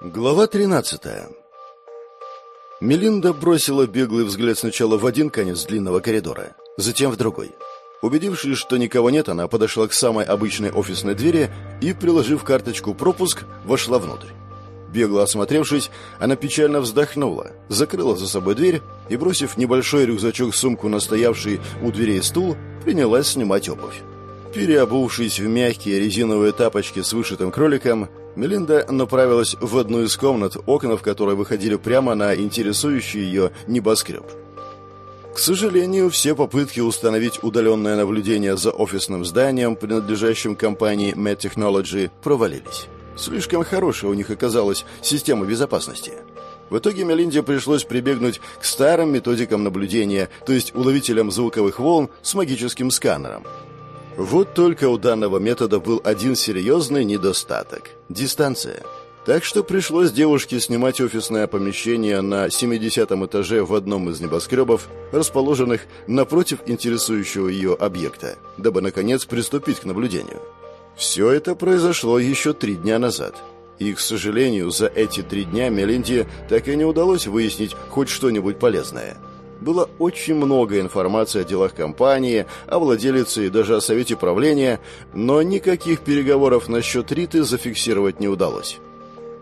Глава 13 Мелинда бросила беглый взгляд сначала в один конец длинного коридора, затем в другой. Убедившись, что никого нет, она подошла к самой обычной офисной двери и, приложив карточку пропуск, вошла внутрь. Бегло осмотревшись, она печально вздохнула, закрыла за собой дверь и, бросив небольшой рюкзачок-сумку на стоявший у дверей стул, принялась снимать обувь. Переобувшись в мягкие резиновые тапочки с вышитым кроликом, Мелинда направилась в одну из комнат, окна в которой выходили прямо на интересующий ее небоскреб. К сожалению, все попытки установить удаленное наблюдение за офисным зданием, принадлежащим компании Med Technology, провалились. Слишком хорошая у них оказалась система безопасности. В итоге Мелинде пришлось прибегнуть к старым методикам наблюдения, то есть уловителям звуковых волн с магическим сканером – вот только у данного метода был один серьезный недостаток – дистанция. Так что пришлось девушке снимать офисное помещение на 70 этаже в одном из небоскребов, расположенных напротив интересующего ее объекта, дабы, наконец, приступить к наблюдению. Все это произошло еще три дня назад. И, к сожалению, за эти три дня Мелинде так и не удалось выяснить хоть что-нибудь полезное – было очень много информации о делах компании, о владелице и даже о совете правления, но никаких переговоров насчет Риты зафиксировать не удалось.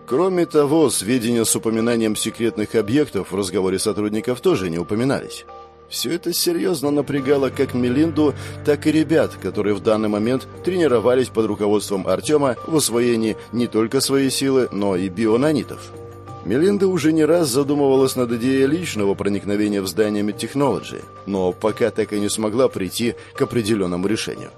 Кроме того, сведения с упоминанием секретных объектов в разговоре сотрудников тоже не упоминались. Все это серьезно напрягало как Мелинду, так и ребят, которые в данный момент тренировались под руководством Артема в освоении не только своей силы, но и бионанитов. Мелинда уже не раз задумывалась над идеей личного проникновения в здание Медтехнологи, но пока так и не смогла прийти к определенному решению.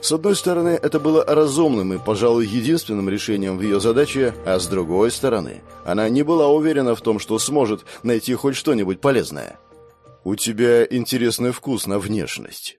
С одной стороны, это было разумным и, пожалуй, единственным решением в ее задаче, а с другой стороны, она не была уверена в том, что сможет найти хоть что-нибудь полезное. «У тебя интересный вкус на внешность»,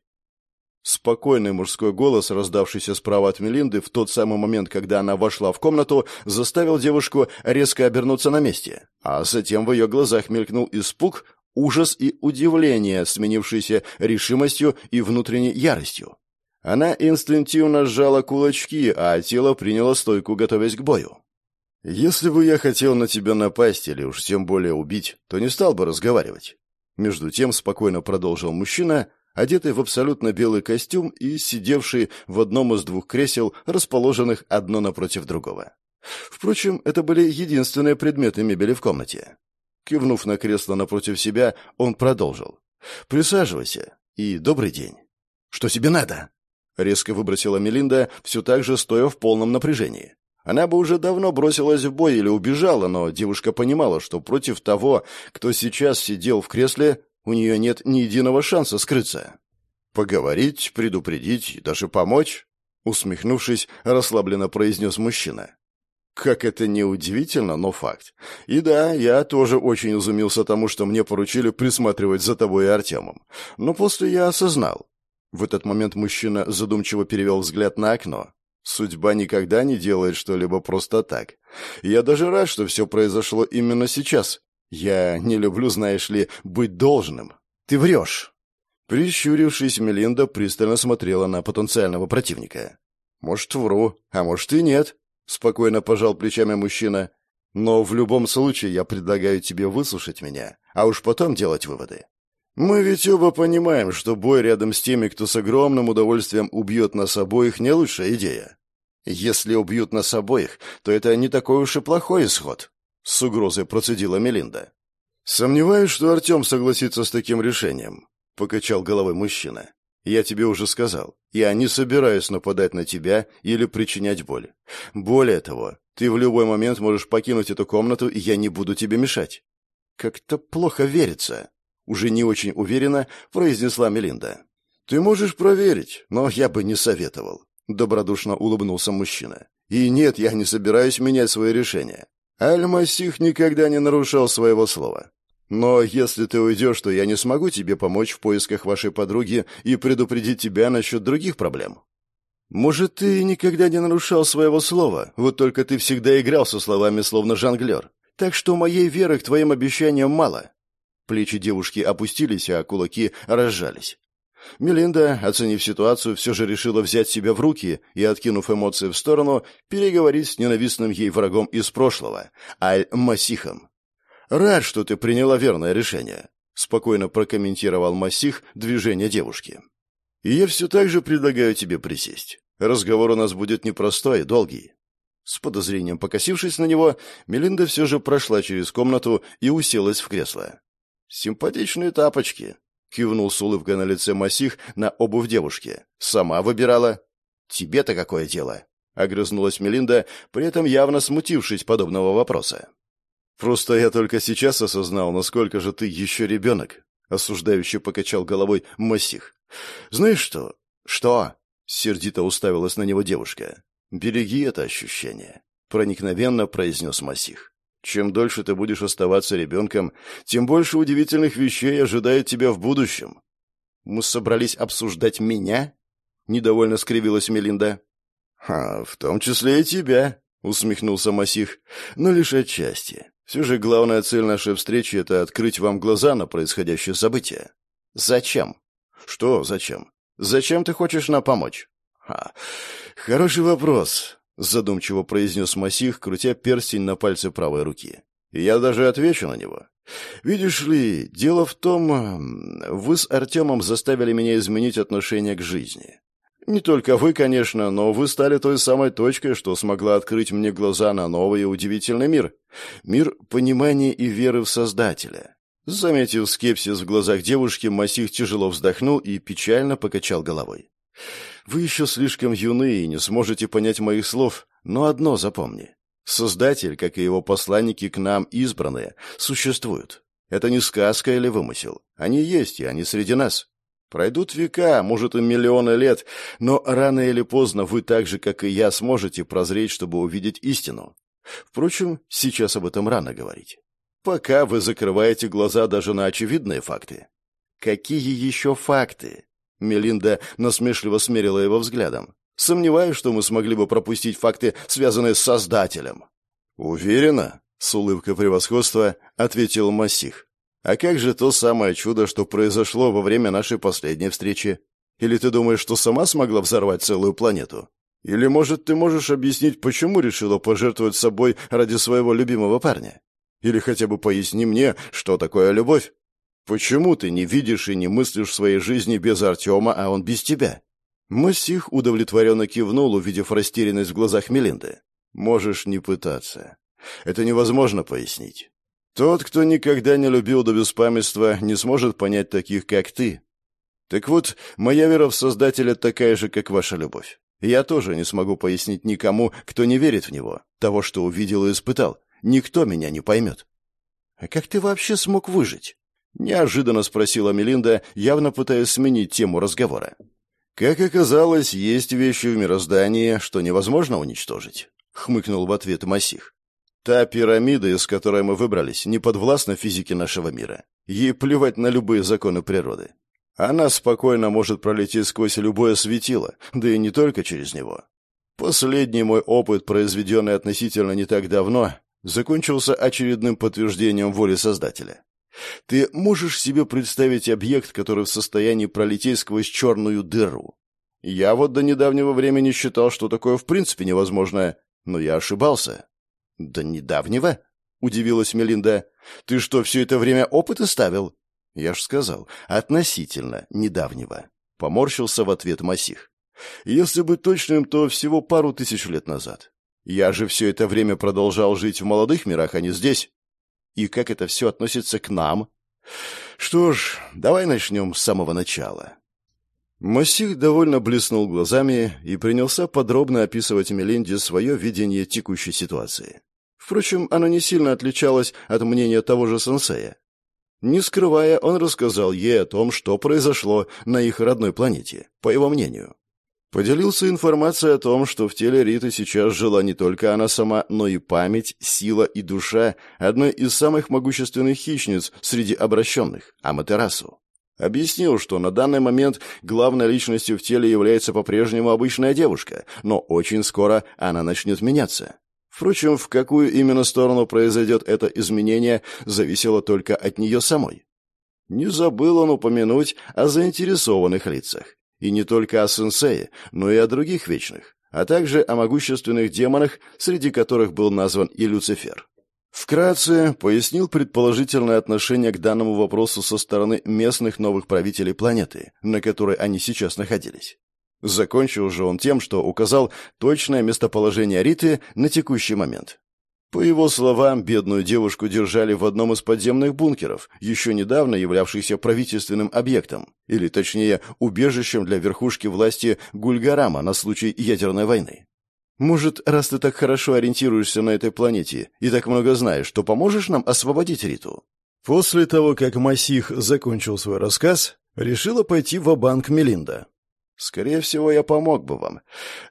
Спокойный мужской голос, раздавшийся справа от Мелинды в тот самый момент, когда она вошла в комнату, заставил девушку резко обернуться на месте. А затем в ее глазах мелькнул испуг, ужас и удивление, сменившиеся решимостью и внутренней яростью. Она инстинктивно сжала кулачки, а тело приняло стойку, готовясь к бою. «Если бы я хотел на тебя напасть или уж тем более убить, то не стал бы разговаривать». Между тем спокойно продолжил мужчина, одетый в абсолютно белый костюм и сидевший в одном из двух кресел, расположенных одно напротив другого. Впрочем, это были единственные предметы мебели в комнате. Кивнув на кресло напротив себя, он продолжил. «Присаживайся и добрый день». «Что тебе надо?» Резко выбросила Мелинда, все так же стоя в полном напряжении. Она бы уже давно бросилась в бой или убежала, но девушка понимала, что против того, кто сейчас сидел в кресле, у нее нет ни единого шанса скрыться. Поговорить, предупредить и даже помочь, усмехнувшись, расслабленно произнес мужчина. Как это не удивительно, но факт. И да, я тоже очень изумился тому, что мне поручили присматривать за тобой и Артемом. Но после я осознал. В этот момент мужчина задумчиво перевел взгляд на окно. Судьба никогда не делает что-либо просто так. Я даже рад, что все произошло именно сейчас, я не люблю, знаешь ли, быть должным. Ты врешь. Прищурившись, Мелинда пристально смотрела на потенциального противника. «Может, вру, а может и нет», — спокойно пожал плечами мужчина. «Но в любом случае я предлагаю тебе выслушать меня, а уж потом делать выводы. Мы ведь оба понимаем, что бой рядом с теми, кто с огромным удовольствием убьет нас обоих, не лучшая идея. Если убьют нас обоих, то это не такой уж и плохой исход. С угрозой процедила Мелинда. «Сомневаюсь, что Артем согласится с таким решением», — покачал головой мужчина. «Я тебе уже сказал, я не собираюсь нападать на тебя или причинять боль. Более того, ты в любой момент можешь покинуть эту комнату, и я не буду тебе мешать». «Как-то плохо верится», — уже не очень уверенно произнесла Мелинда. «Ты можешь проверить, но я бы не советовал», — добродушно улыбнулся мужчина. «И нет, я не собираюсь менять свое решение. Аль-Масих никогда не нарушал своего слова. Но если ты уйдешь, то я не смогу тебе помочь в поисках вашей подруги и предупредить тебя насчет других проблем. Может, ты никогда не нарушал своего слова, вот только ты всегда играл со словами словно жонглер. Так что моей веры к твоим обещаниям мало. Плечи девушки опустились, а кулаки разжались. Мелинда, оценив ситуацию, все же решила взять себя в руки и, откинув эмоции в сторону, переговорить с ненавистным ей врагом из прошлого, Аль-Масихом. «Рад, что ты приняла верное решение», — спокойно прокомментировал Масих движение девушки. «И я все так же предлагаю тебе присесть. Разговор у нас будет непростой, долгий». С подозрением покосившись на него, Мелинда все же прошла через комнату и уселась в кресло. «Симпатичные тапочки», — кивнул с улыбкой на лице Масих на обувь девушки. «Сама выбирала». «Тебе-то какое дело?» — огрызнулась Мелинда, при этом явно смутившись подобного вопроса. «Просто я только сейчас осознал, насколько же ты еще ребенок», — осуждающе покачал головой Масих. «Знаешь что?» «Что?» — сердито уставилась на него девушка. «Береги это ощущение», — проникновенно произнес Масих. Чем дольше ты будешь оставаться ребенком, тем больше удивительных вещей ожидает тебя в будущем. Мы собрались обсуждать меня? Недовольно скривилась Мелинда. А, в том числе и тебя, усмехнулся Масих, но лишь отчасти. Все же главная цель нашей встречи — это открыть вам глаза на происходящее событие. Зачем? Что зачем? Зачем ты хочешь нам помочь? А, хороший вопрос. Задумчиво произнес Масих, крутя перстень на пальце правой руки. Я даже отвечу на него. Видишь ли, дело в том, вы с Артемом заставили меня изменить отношение к жизни. Не только вы, конечно, но вы стали той самой точкой, что смогла открыть мне глаза на новый и удивительный мир. Мир понимания и веры в Создателя. Заметив скепсис в глазах девушки, Масих тяжело вздохнул и печально покачал головой. Вы еще слишком юны и не сможете понять моих слов, но одно запомни. Создатель, как и его посланники к нам избранные, существуют. Это не сказка или вымысел. Они есть, и они среди нас. Пройдут века, может и миллионы лет, но рано или поздно вы так же, как и я, сможете прозреть, чтобы увидеть истину. Впрочем, сейчас об этом рано говорить. Пока вы закрываете глаза даже на очевидные факты. Какие еще факты? Мелинда насмешливо смерила его взглядом. «Сомневаюсь, что мы смогли бы пропустить факты, связанные с Создателем». «Уверена?» — с улыбкой превосходства ответил Масих. «А как же то самое чудо, что произошло во время нашей последней встречи? Или ты думаешь, что сама смогла взорвать целую планету? Или, может, ты можешь объяснить, почему решила пожертвовать собой ради своего любимого парня? Или хотя бы поясни мне, что такое любовь?» Почему ты не видишь и не мыслишь своей жизни без Артема, а он без тебя?» Массих удовлетворенно кивнул, увидев растерянность в глазах Мелинды. «Можешь не пытаться. Это невозможно пояснить. Тот, кто никогда не любил до беспамятства, не сможет понять таких, как ты. Так вот, моя вера в Создателя такая же, как ваша любовь. Я тоже не смогу пояснить никому, кто не верит в него, того, что увидел и испытал. Никто меня не поймет. А как ты вообще смог выжить? Неожиданно спросила Мелинда, явно пытаясь сменить тему разговора. «Как оказалось, есть вещи в мироздании, что невозможно уничтожить», — хмыкнул в ответ Масих. «Та пирамида, из которой мы выбрались, не подвластна физике нашего мира. Ей плевать на любые законы природы. Она спокойно может пролететь сквозь любое светило, да и не только через него. Последний мой опыт, произведенный относительно не так давно, закончился очередным подтверждением воли Создателя. Ты можешь себе представить объект, который в состоянии пролететь сквозь черную дыру? Я вот до недавнего времени считал, что такое в принципе невозможно, но я ошибался. До недавнего? Удивилась Мелинда. Ты что, все это время опыты ставил? Я ж сказал, относительно недавнего. Поморщился в ответ Масих. Если быть точным, то всего пару тысяч лет назад. Я же все это время продолжал жить в молодых мирах, а не здесь и как это все относится к нам? Что ж, давай начнем с самого начала. Масих довольно блеснул глазами и принялся подробно описывать Меленде свое видение текущей ситуации. Впрочем, оно не сильно отличалось от мнения того же сенсея. Не скрывая, он рассказал ей о том, что произошло на их родной планете, по его мнению. Поделился информацией о том, что в теле Риты сейчас жила не только она сама, но и память, сила и душа одной из самых могущественных хищниц среди обращенных – Аматерасу. Объяснил, что на данный момент главной личностью в теле является по-прежнему обычная девушка, но очень скоро она начнет меняться. Впрочем, в какую именно сторону произойдет это изменение, зависело только от нее самой. Не забыл он упомянуть о заинтересованных лицах. И не только о сенсее, но и о других вечных, а также о могущественных демонах, среди которых был назван и Люцифер. Вкратце пояснил предположительное отношение к данному вопросу со стороны местных новых правителей планеты, на которой они сейчас находились. Закончил же он тем, что указал точное местоположение Риты на текущий момент. По его словам, бедную девушку держали в одном из подземных бункеров, еще недавно являвшихся правительственным объектом, или точнее, убежищем для верхушки власти Гульгарама на случай ядерной войны. Может, раз ты так хорошо ориентируешься на этой планете и так много знаешь, то поможешь нам освободить Риту? После того, как Масих закончил свой рассказ, решила пойти в банк Мелинда. Скорее всего, я помог бы вам.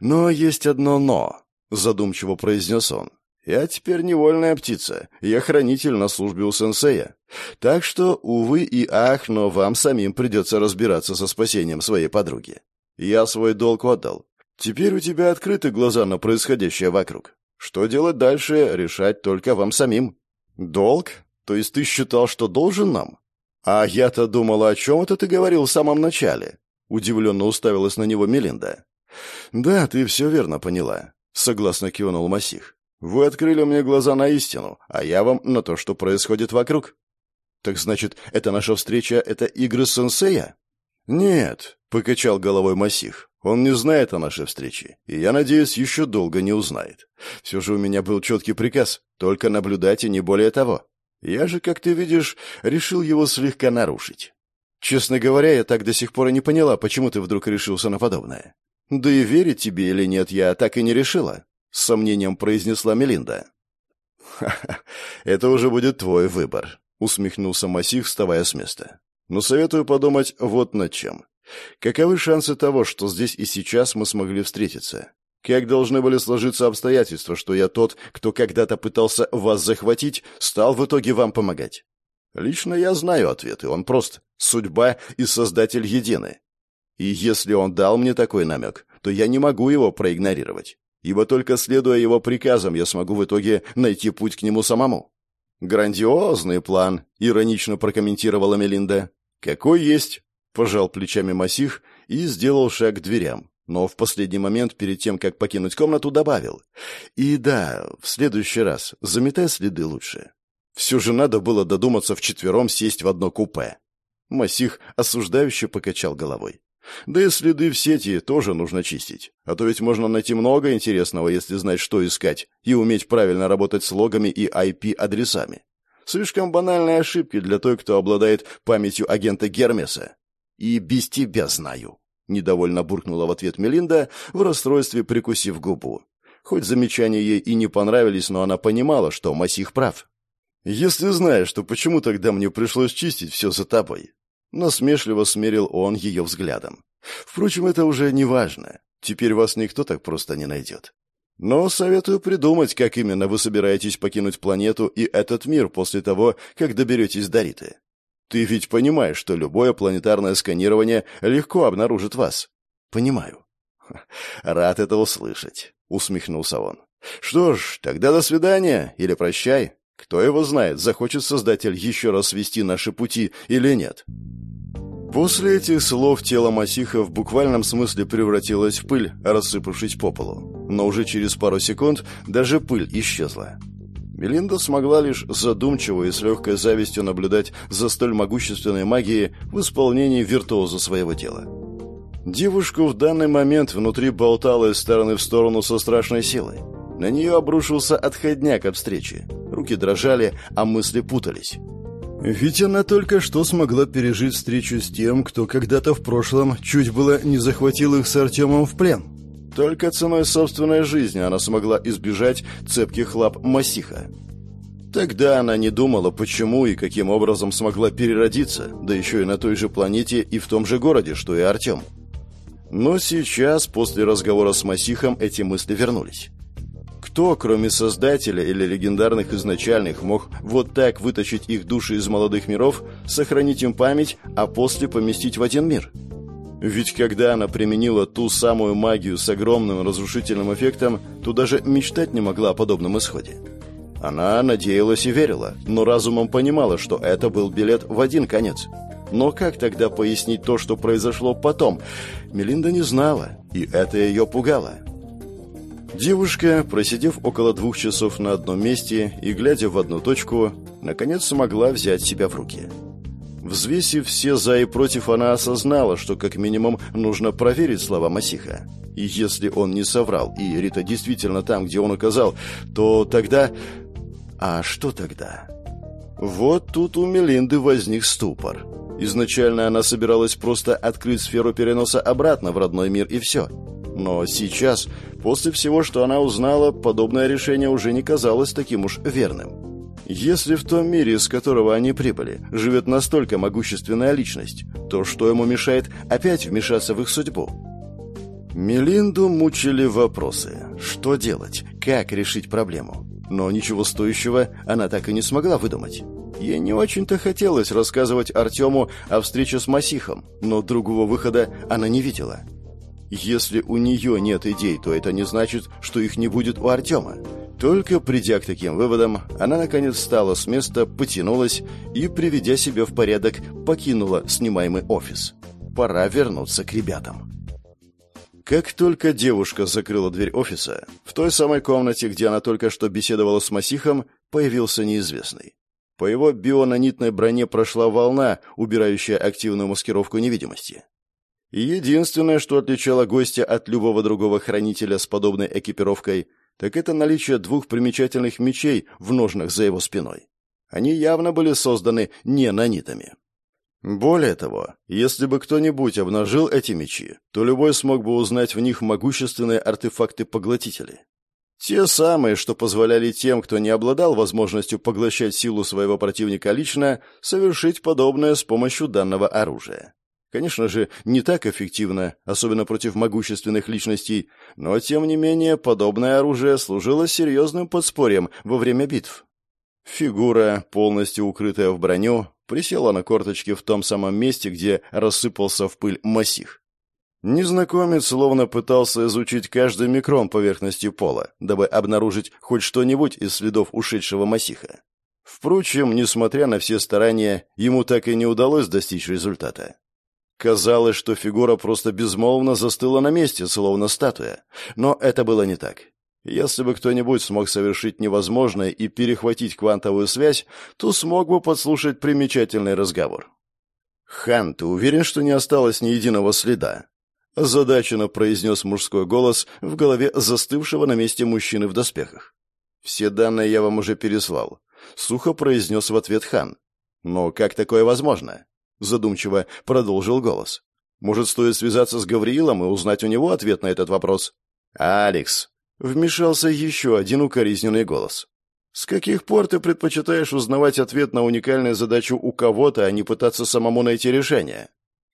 Но есть одно «но», — задумчиво произнес он. Я теперь невольная птица. Я хранитель на службе у сенсея. Так что, увы и ах, но вам самим придется разбираться со спасением своей подруги. Я свой долг отдал. Теперь у тебя открыты глаза на происходящее вокруг. Что делать дальше, решать только вам самим. Долг? То есть ты считал, что должен нам? А я-то думала, о чем это ты говорил в самом начале. Удивленно уставилась на него Мелинда. Да, ты все верно поняла. Согласно кивнул Масих. Вы открыли мне глаза на истину, а я вам на то, что происходит вокруг. Так значит, это наша встреча, это игры сенсея? Нет, покачал головой Масих. Он не знает о нашей встрече, и я надеюсь, еще долго не узнает. Все же у меня был четкий приказ, только наблюдать и не более того. Я же, как ты видишь, решил его слегка нарушить. Честно говоря, я так до сих пор и не поняла, почему ты вдруг решился на подобное. Да и верить тебе или нет, я так и не решила с сомнением произнесла Мелинда. «Ха-ха, это уже будет твой выбор», — усмехнулся Масих, вставая с места. «Но советую подумать вот над чем. Каковы шансы того, что здесь и сейчас мы смогли встретиться? Как должны были сложиться обстоятельства, что я тот, кто когда-то пытался вас захватить, стал в итоге вам помогать? Лично я знаю ответ, и он прост. Судьба и Создатель едины. И если он дал мне такой намек, то я не могу его проигнорировать ибо только следуя его приказам я смогу в итоге найти путь к нему самому. «Грандиозный план», — иронично прокомментировала Мелинда. «Какой есть?» — пожал плечами Масих и сделал шаг к дверям, но в последний момент, перед тем, как покинуть комнату, добавил. «И да, в следующий раз заметай следы лучше. Все же надо было додуматься вчетвером сесть в одно купе». Масих осуждающе покачал головой. Да и следы в сети тоже нужно чистить. А то ведь можно найти много интересного, если знать, что искать, и уметь правильно работать с логами и IP-адресами. Слишком банальные ошибки для той, кто обладает памятью агента Гермеса. И без тебя знаю. Недовольно буркнула в ответ Мелинда, в расстройстве прикусив губу. Хоть замечания ей и не понравились, но она понимала, что Масих прав. «Если знаешь, то почему тогда мне пришлось чистить все за тобой? Насмешливо смерил он ее взглядом. Впрочем, это уже не важно. Теперь вас никто так просто не найдет. Но советую придумать, как именно вы собираетесь покинуть планету и этот мир после того, как доберетесь до Риты. Ты ведь понимаешь, что любое планетарное сканирование легко обнаружит вас. Понимаю. Рад это услышать, усмехнулся он. Что ж, тогда до свидания или прощай. Кто его знает, захочет Создатель еще раз свести наши пути или нет. После этих слов тело Масиха в буквальном смысле превратилось в пыль, рассыпавшись по полу. Но уже через пару секунд даже пыль исчезла. Мелинда смогла лишь задумчиво и с легкой завистью наблюдать за столь могущественной магией в исполнении виртуоза своего дела. Девушку в данный момент внутри болтала из стороны в сторону со страшной силой. На нее обрушился отходняк от встречи. Руки дрожали, а мысли путались. Ведь она только что смогла пережить встречу с тем, кто когда-то в прошлом чуть было не захватил их с Артемом в плен. Только ценой собственной жизни она смогла избежать цепких лап Масиха. Тогда она не думала, почему и каким образом смогла переродиться, да еще и на той же планете и в том же городе, что и Артем. Но сейчас, после разговора с Масихом, эти мысли вернулись. Кто, кроме Создателя или легендарных изначальных, мог вот так вытащить их души из молодых миров, сохранить им память, а после поместить в один мир? Ведь когда она применила ту самую магию с огромным разрушительным эффектом, то даже мечтать не могла о подобном исходе. Она надеялась и верила, но разумом понимала, что это был билет в один конец. Но как тогда пояснить то, что произошло потом? Мелинда не знала, и это ее пугало. Девушка, просидев около двух часов на одном месте и глядя в одну точку, наконец смогла взять себя в руки. Взвесив все «за» и «против», она осознала, что как минимум нужно проверить слова Масиха. И если он не соврал, и Рита действительно там, где он указал, то тогда... А что тогда? Вот тут у Мелинды возник ступор. Изначально она собиралась просто открыть сферу переноса обратно в родной мир и все. Но сейчас, после всего, что она узнала, подобное решение уже не казалось таким уж верным. Если в том мире, из которого они прибыли, живет настолько могущественная личность, то что ему мешает опять вмешаться в их судьбу? Мелинду мучили вопросы. Что делать? Как решить проблему? Но ничего стоящего она так и не смогла выдумать. Ей не очень-то хотелось рассказывать Артему о встрече с Масихом, но другого выхода она не видела. Если у нее нет идей, то это не значит, что их не будет у Артема. Только придя к таким выводам, она наконец встала с места, потянулась и, приведя себя в порядок, покинула снимаемый офис. Пора вернуться к ребятам. Как только девушка закрыла дверь офиса, в той самой комнате, где она только что беседовала с Масихом, появился неизвестный. По его бионанитной броне прошла волна, убирающая активную маскировку невидимости. И единственное, что отличало гостя от любого другого хранителя с подобной экипировкой, так это наличие двух примечательных мечей в ножнах за его спиной. Они явно были созданы не нанитами. Более того, если бы кто-нибудь обнажил эти мечи, то любой смог бы узнать в них могущественные артефакты-поглотители. Те самые, что позволяли тем, кто не обладал возможностью поглощать силу своего противника лично, совершить подобное с помощью данного оружия. Конечно же, не так эффективно, особенно против могущественных личностей, но, тем не менее, подобное оружие служило серьезным подспорьем во время битв. Фигура, полностью укрытая в броню, присела на корточки в том самом месте, где рассыпался в пыль массив. Незнакомец словно пытался изучить каждый микрон поверхности пола, дабы обнаружить хоть что-нибудь из следов ушедшего масиха. Впрочем, несмотря на все старания, ему так и не удалось достичь результата. Казалось, что фигура просто безмолвно застыла на месте, словно статуя. Но это было не так. Если бы кто-нибудь смог совершить невозможное и перехватить квантовую связь, то смог бы подслушать примечательный разговор. «Хан, ты уверен, что не осталось ни единого следа?» Озадаченно произнес мужской голос в голове застывшего на месте мужчины в доспехах. «Все данные я вам уже переслал», — сухо произнес в ответ хан. «Но как такое возможно?» — задумчиво продолжил голос. «Может, стоит связаться с Гавриилом и узнать у него ответ на этот вопрос?» «Алекс», — вмешался еще один укоризненный голос. «С каких пор ты предпочитаешь узнавать ответ на уникальную задачу у кого-то, а не пытаться самому найти решение?»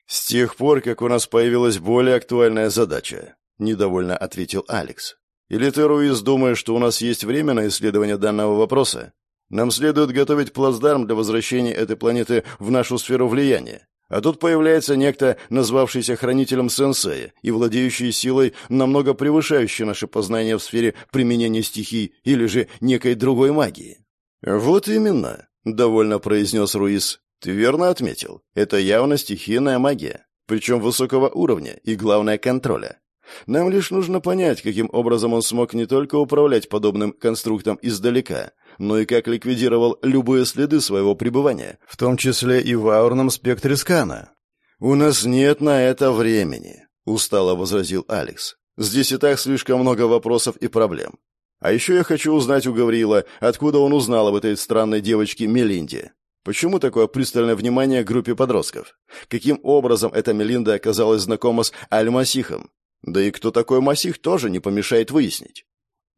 «С тех пор, как у нас появилась более актуальная задача», — недовольно ответил Алекс. «Или ты, Руиз, думаешь, что у нас есть время на исследование данного вопроса? Нам следует готовить плацдарм для возвращения этой планеты в нашу сферу влияния. А тут появляется некто, назвавшийся хранителем сенсея и владеющий силой, намного превышающей наши познания в сфере применения стихий или же некой другой магии». «Вот именно», — довольно произнес Руиз. Ты верно отметил. Это явно стихийная магия, причем высокого уровня и, главное, контроля. Нам лишь нужно понять, каким образом он смог не только управлять подобным конструктом издалека, но и как ликвидировал любые следы своего пребывания, в том числе и в аурном спектре скана. «У нас нет на это времени», — устало возразил Алекс. «Здесь и так слишком много вопросов и проблем. А еще я хочу узнать у Гавриила, откуда он узнал об этой странной девочке Мелинде. Почему такое пристальное внимание к группе подростков? Каким образом эта Мелинда оказалась знакома с Аль-Масихом? Да и кто такой Масих, тоже не помешает выяснить.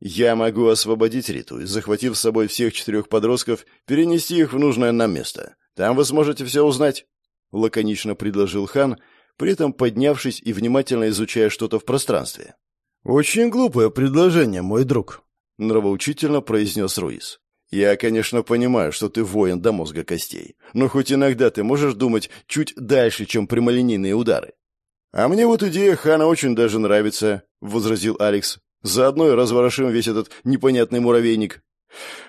Я могу освободить Риту и, захватив с собой всех четырех подростков, перенести их в нужное нам место. Там вы сможете все узнать. Лаконично предложил хан, при этом поднявшись и внимательно изучая что-то в пространстве. «Очень глупое предложение, мой друг», — нравоучительно произнес Руис. Я, конечно, понимаю, что ты воин до мозга костей, но хоть иногда ты можешь думать чуть дальше, чем прямолинейные удары. А мне вот идея Хана очень даже нравится, возразил Алекс. Заодно и разворошим весь этот непонятный муравейник.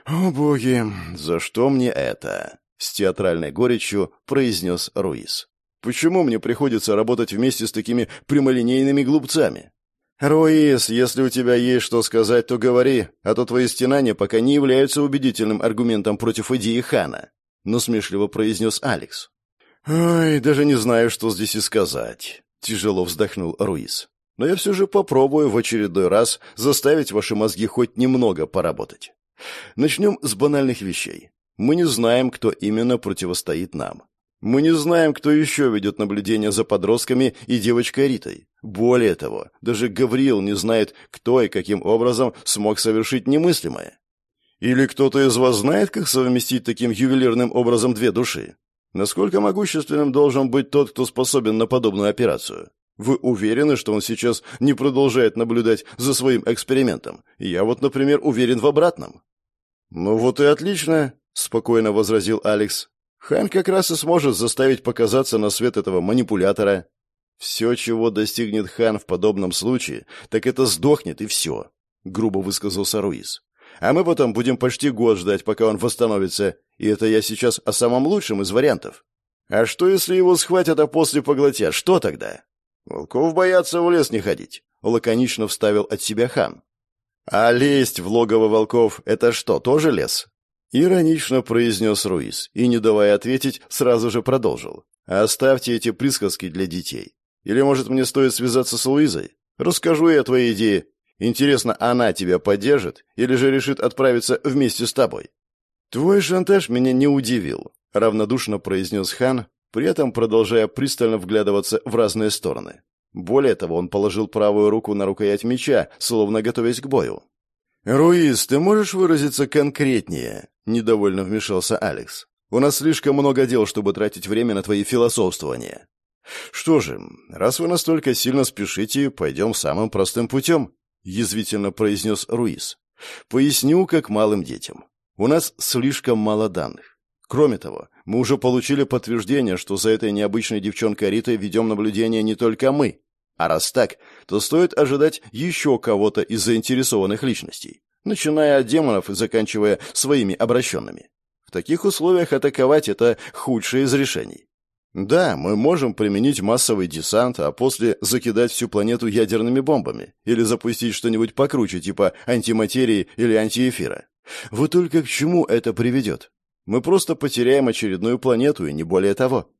«О, боги, за что мне это?» — с театральной горечью произнес Руис. «Почему мне приходится работать вместе с такими прямолинейными глупцами?» «Руис, если у тебя есть что сказать, то говори, а то твои стенания пока не являются убедительным аргументом против идеи Хана», — насмешливо произнес Алекс. «Ой, даже не знаю, что здесь и сказать», — тяжело вздохнул Руис. «Но я все же попробую в очередной раз заставить ваши мозги хоть немного поработать. Начнем с банальных вещей. Мы не знаем, кто именно противостоит нам. Мы не знаем, кто еще ведет наблюдение за подростками и девочкой Ритой. Более того, даже Гавриил не знает, кто и каким образом смог совершить немыслимое. Или кто-то из вас знает, как совместить таким ювелирным образом две души? Насколько могущественным должен быть тот, кто способен на подобную операцию? Вы уверены, что он сейчас не продолжает наблюдать за своим экспериментом? Я вот, например, уверен в обратном. Ну вот и отлично, спокойно возразил Алекс. Хан как раз и сможет заставить показаться на свет этого манипулятора. Все, чего достигнет хан в подобном случае, так это сдохнет и все, грубо высказался Руиз. А мы потом будем почти год ждать, пока он восстановится, и это я сейчас о самом лучшем из вариантов. А что, если его схватят, а после поглотят? Что тогда? Волков боятся в лес не ходить, лаконично вставил от себя хан. А лезть в логово волков — это что, тоже лес? Иронично произнес Руис и, не давая ответить, сразу же продолжил. «Оставьте эти присказки для детей. Или, может, мне стоит связаться с Луизой? Расскажу я твои идеи. Интересно, она тебя поддержит или же решит отправиться вместе с тобой?» «Твой шантаж меня не удивил», — равнодушно произнес хан, при этом продолжая пристально вглядываться в разные стороны. Более того, он положил правую руку на рукоять меча, словно готовясь к бою. «Руиз, ты можешь выразиться конкретнее?» — недовольно вмешался Алекс. «У нас слишком много дел, чтобы тратить время на твои философствования». «Что же, раз вы настолько сильно спешите, пойдем самым простым путем», — язвительно произнес Руиз. «Поясню, как малым детям. У нас слишком мало данных. Кроме того, мы уже получили подтверждение, что за этой необычной девчонкой Ритой ведем наблюдение не только мы. А раз так, то стоит ожидать еще кого-то из заинтересованных личностей, начиная от демонов и заканчивая своими обращенными. В таких условиях атаковать – это худшее из решений. Да, мы можем применить массовый десант, а после закидать всю планету ядерными бомбами или запустить что-нибудь покруче, типа антиматерии или антиэфира. Вот только к чему это приведет? Мы просто потеряем очередную планету и не более того.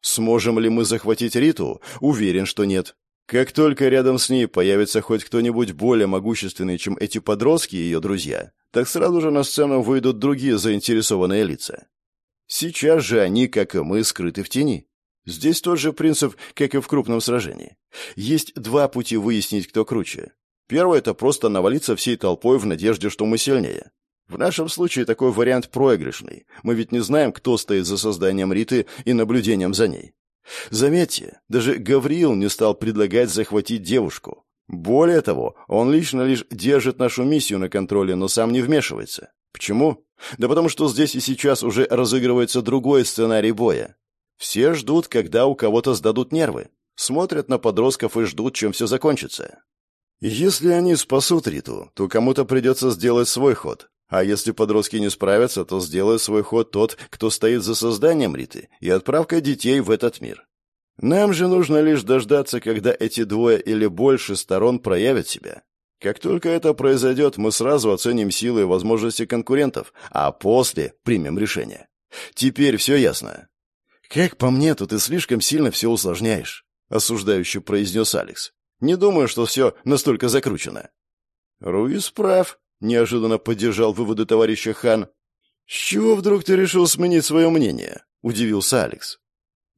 Сможем ли мы захватить Риту? Уверен, что нет. Как только рядом с ней появится хоть кто-нибудь более могущественный, чем эти подростки и ее друзья, так сразу же на сцену выйдут другие заинтересованные лица. Сейчас же они, как и мы, скрыты в тени. Здесь тот же принцип, как и в крупном сражении. Есть два пути выяснить, кто круче. Первый – это просто навалиться всей толпой в надежде, что мы сильнее. В нашем случае такой вариант проигрышный. Мы ведь не знаем, кто стоит за созданием Риты и наблюдением за ней. Заметьте, даже Гавриил не стал предлагать захватить девушку. Более того, он лично лишь держит нашу миссию на контроле, но сам не вмешивается. Почему? Да потому что здесь и сейчас уже разыгрывается другой сценарий боя. Все ждут, когда у кого-то сдадут нервы. Смотрят на подростков и ждут, чем все закончится. Если они спасут Риту, то кому-то придется сделать свой ход, а если подростки не справятся, то сделает свой ход тот, кто стоит за созданием Риты и отправкой детей в этот мир. Нам же нужно лишь дождаться, когда эти двое или больше сторон проявят себя. Как только это произойдет, мы сразу оценим силы и возможности конкурентов, а после примем решение. Теперь все ясно. «Как по мне, то ты слишком сильно все усложняешь», — осуждающе произнес Алекс. «Не думаю, что все настолько закручено». «Руис прав», неожиданно поддержал выводы товарища Хан. «С чего вдруг ты решил сменить свое мнение?» — удивился Алекс.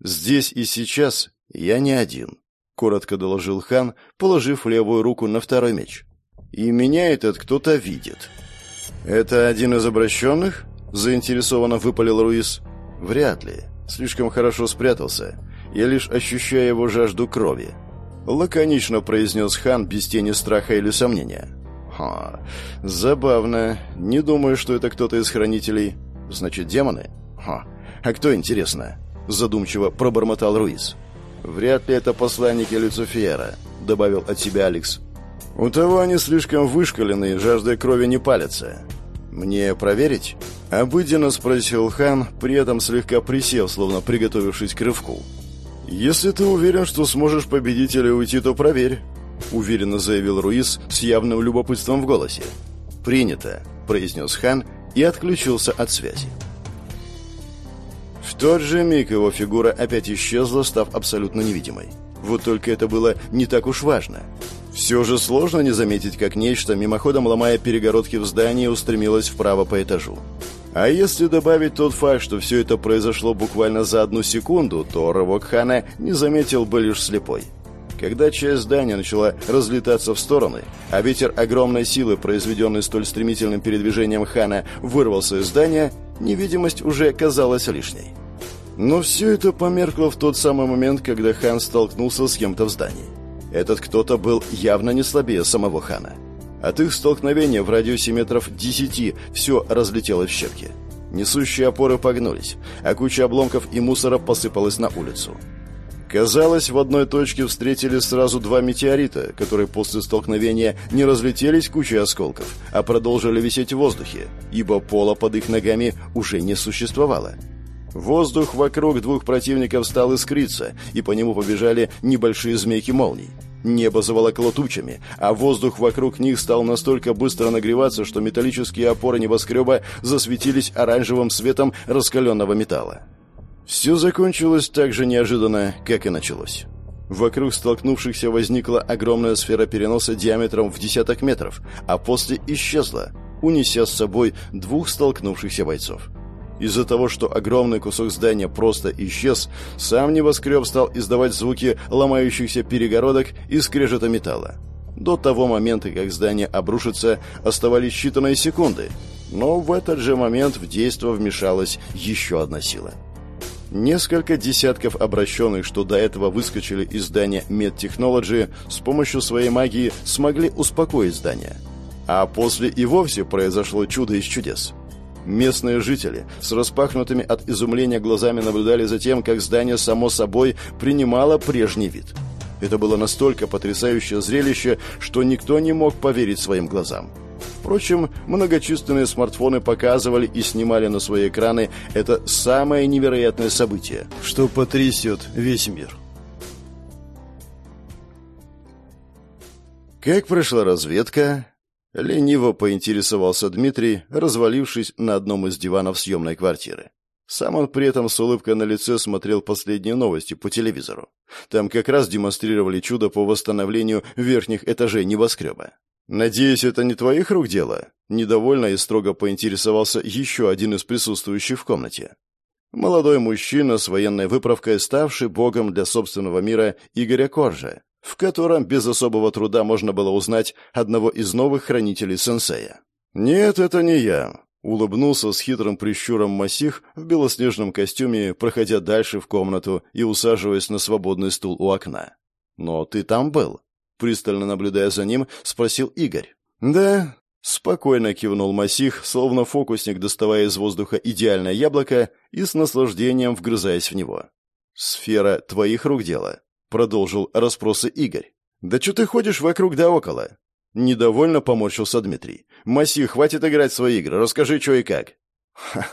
«Здесь и сейчас я не один», — коротко доложил Хан, положив левую руку на второй меч. «И меня этот кто-то видит». «Это один из обращенных?» — заинтересованно выпалил Руис. «Вряд ли. Слишком хорошо спрятался. Я лишь ощущаю его жажду крови». Лаконично произнес Хан без тени страха или сомнения. Ха, забавно. Не думаю, что это кто-то из хранителей. Значит, демоны? Ха, а кто, интересно? Задумчиво пробормотал Руис. Вряд ли это посланники Люцифера, добавил от себя Алекс. У того они слишком вышкалены, жаждой крови не палятся. «Мне проверить?» — обыденно спросил хан, при этом слегка присев, словно приготовившись к рывку. «Если ты уверен, что сможешь победить или уйти, то проверь», — уверенно заявил Руис с явным любопытством в голосе. «Принято», — произнес хан и отключился от связи. В тот же миг его фигура опять исчезла, став абсолютно невидимой. Вот только это было не так уж важно. Все же сложно не заметить, как нечто, мимоходом ломая перегородки в здании, устремилось вправо по этажу. А если добавить тот факт, что все это произошло буквально за одну секунду, то рывок Хана не заметил бы лишь слепой. Когда часть здания начала разлетаться в стороны, а ветер огромной силы, произведенный столь стремительным передвижением Хана, вырвался из здания, невидимость уже казалась лишней. Но все это померкло в тот самый момент, когда Хан столкнулся с кем-то в здании. Этот кто-то был явно не слабее самого Хана. От их столкновения в радиусе метров десяти все разлетелось в щепки. Несущие опоры погнулись, а куча обломков и мусора посыпалась на улицу. Казалось, в одной точке встретили сразу два метеорита, которые после столкновения не разлетелись кучей осколков, а продолжили висеть в воздухе, ибо пола под их ногами уже не существовало. Воздух вокруг двух противников стал искриться, и по нему побежали небольшие змейки молний. Небо заволокло тучами, а воздух вокруг них стал настолько быстро нагреваться, что металлические опоры небоскреба засветились оранжевым светом раскаленного металла. Все закончилось так же неожиданно, как и началось. Вокруг столкнувшихся возникла огромная сфера переноса диаметром в десяток метров, а после исчезла, унеся с собой двух столкнувшихся бойцов. Из-за того, что огромный кусок здания просто исчез, сам небоскреб стал издавать звуки ломающихся перегородок и скрежета металла. До того момента, как здание обрушится, оставались считанные секунды. Но в этот же момент в действо вмешалась еще одна сила. Несколько десятков обращенных, что до этого выскочили из здания MedTechnology, с помощью своей магии смогли успокоить здание. А после и вовсе произошло чудо из чудес – Местные жители с распахнутыми от изумления глазами наблюдали за тем, как здание само собой принимало прежний вид. Это было настолько потрясающее зрелище, что никто не мог поверить своим глазам. Впрочем, многочисленные смартфоны показывали и снимали на свои экраны это самое невероятное событие, что потрясет весь мир. Как прошла разведка, Лениво поинтересовался Дмитрий, развалившись на одном из диванов съемной квартиры. Сам он при этом с улыбкой на лице смотрел последние новости по телевизору. Там как раз демонстрировали чудо по восстановлению верхних этажей небоскреба. «Надеюсь, это не твоих рук дело?» Недовольно и строго поинтересовался еще один из присутствующих в комнате. Молодой мужчина с военной выправкой, ставший богом для собственного мира Игоря Коржа, в котором без особого труда можно было узнать одного из новых хранителей сенсея. «Нет, это не я», — улыбнулся с хитрым прищуром Масих в белоснежном костюме, проходя дальше в комнату и усаживаясь на свободный стул у окна. «Но ты там был?» — пристально наблюдая за ним, спросил Игорь. «Да», — спокойно кивнул Масих, словно фокусник, доставая из воздуха идеальное яблоко и с наслаждением вгрызаясь в него. «Сфера твоих рук дело?» — продолжил расспросы Игорь. «Да что ты ходишь вокруг да около?» Недовольно поморщился Дмитрий. «Маси, хватит играть в свои игры, расскажи, что и как». «Ха,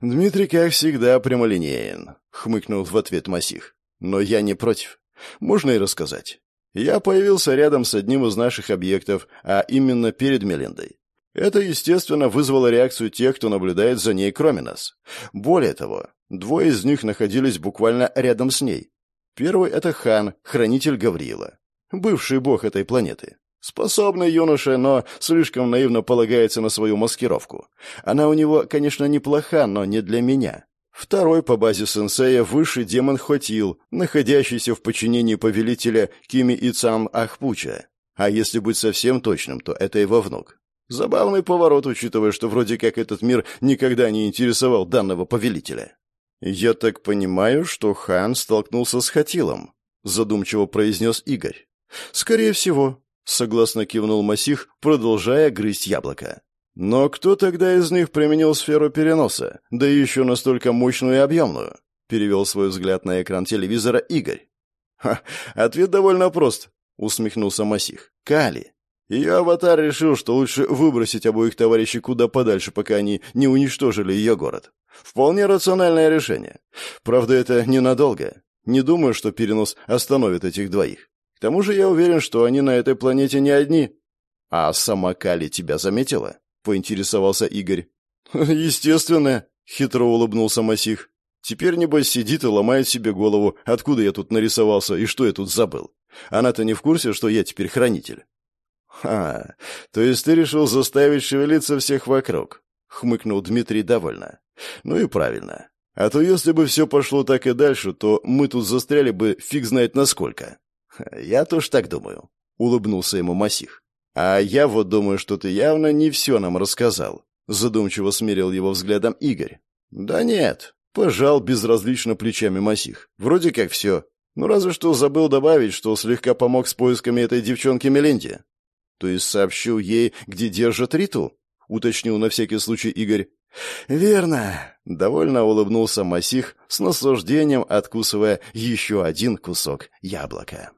Дмитрий, как всегда, прямолинеен», — хмыкнул в ответ Масих. «Но я не против. Можно и рассказать. Я появился рядом с одним из наших объектов, а именно перед Мелиндой. Это, естественно, вызвало реакцию тех, кто наблюдает за ней, кроме нас. Более того, двое из них находились буквально рядом с ней, Первый — это хан, хранитель Гавриила, бывший бог этой планеты. Способный юноша, но слишком наивно полагается на свою маскировку. Она у него, конечно, неплоха, но не для меня. Второй по базе сенсея высший демон Хотил, находящийся в подчинении повелителя Кими Ицам Ахпуча. А если быть совсем точным, то это его внук. Забавный поворот, учитывая, что вроде как этот мир никогда не интересовал данного повелителя. «Я так понимаю, что хан столкнулся с Хатилом», — задумчиво произнес Игорь. «Скорее всего», — согласно кивнул Масих, продолжая грызть яблоко. «Но кто тогда из них применил сферу переноса, да еще настолько мощную и объемную?» — перевел свой взгляд на экран телевизора Игорь. «Ха, ответ довольно прост», — усмехнулся Масих. «Кали. Ее аватар решил, что лучше выбросить обоих товарищей куда подальше, пока они не уничтожили ее город. Вполне рациональное решение. Правда, это ненадолго. Не думаю, что перенос остановит этих двоих. К тому же я уверен, что они на этой планете не одни. А сама Кали тебя заметила? Поинтересовался Игорь. Естественно, хитро улыбнулся Масих. Теперь, небось, сидит и ломает себе голову, откуда я тут нарисовался и что я тут забыл. Она-то не в курсе, что я теперь хранитель. «Ха, то есть ты решил заставить шевелиться всех вокруг?» — хмыкнул Дмитрий довольно. «Ну и правильно. А то если бы все пошло так и дальше, то мы тут застряли бы фиг знает насколько». «Я тоже так думаю», — улыбнулся ему Масих. «А я вот думаю, что ты явно не все нам рассказал», — задумчиво смирил его взглядом Игорь. «Да нет», — пожал безразлично плечами Масих. «Вроде как все. Ну разве что забыл добавить, что слегка помог с поисками этой девчонки Меленди. То есть сообщил ей, где держат Риту? Уточнил на всякий случай Игорь. «Верно!» — довольно улыбнулся Масих, с наслаждением откусывая еще один кусок яблока.